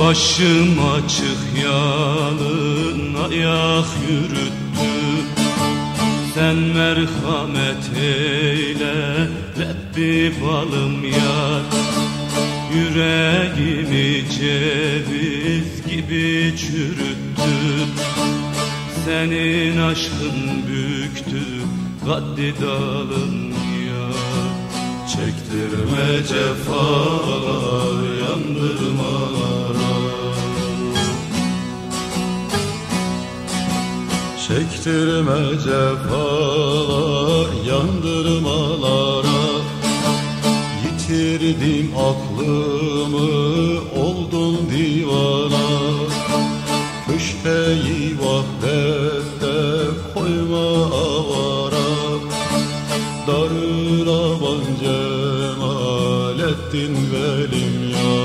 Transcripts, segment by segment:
Başım açık yalın ayak yürüttü. Sen merhamet eyle Rabbi balım yar. Yüreğimi ceviz gibi çürüttü. Senin aşkın büktü Gaddi dalın yar. Çektirme cefalar Çektirme cefalar yandırmalara. Yitirdim aklımı oldum divana. Köşkeyi vahdette koyma avara. Darül aman cemalettin velim ya.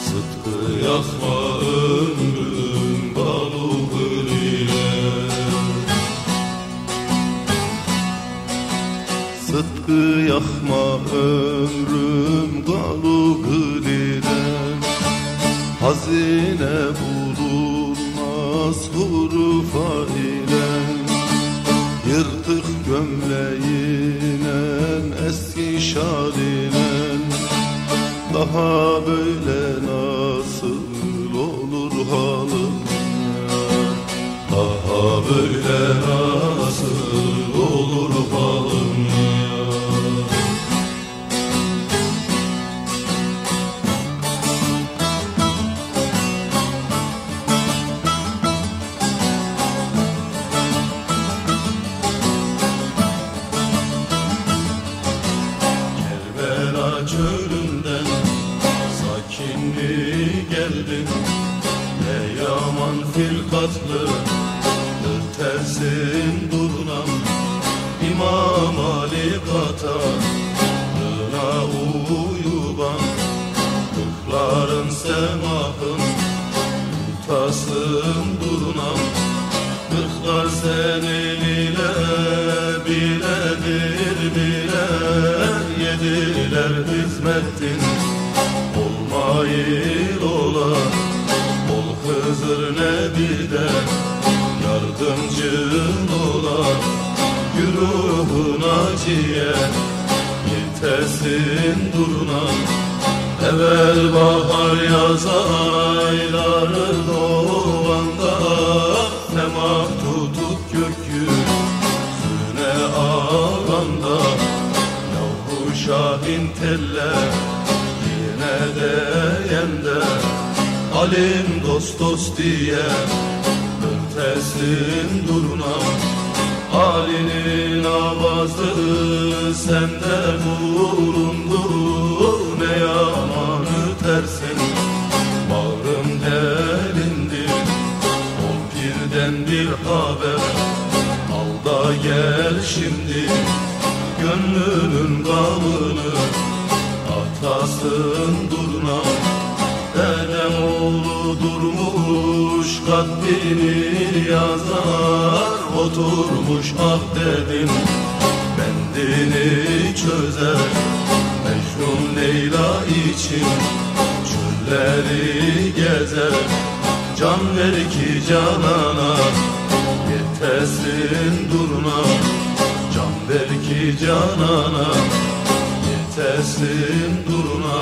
Sıtkı yakma Sıtkı yakma ömrüm galu güliden Hazine bulunmaz hurufa ile. Yırtık gömleğine eski şaline Daha böyle nasıl olur halım ya Daha böyle nasıl çölünden sakinli geldim Ne yaman firkatlı tersin durunam İmam Ali katarına uyuban Kırkların semahın tutasın durunam Kırklar senin ile bile Yediler hizmettin olmayır ola Ol Hızır Nebi'de yardımcın ola Güruhun acıye yetesin duruna. Evvel bahar yaz ayları doğanda Şahin teller yine deyende Alim dost dost diye Ötesin duruna. Halinin avazı sende bulundu. Ne yaman ötersin Bağrım delindi. O birden bir haber Al da gel şimdi Gönlünün gamını Atasın durna. Dedem oğlu durmuş Kaddini yazar. Oturmuş ah dedim Bendini çözer. Mecnun Leyla için Çölleri gezer. Can ver ki canana Yetesin durna Ver ki canana Yetesin durna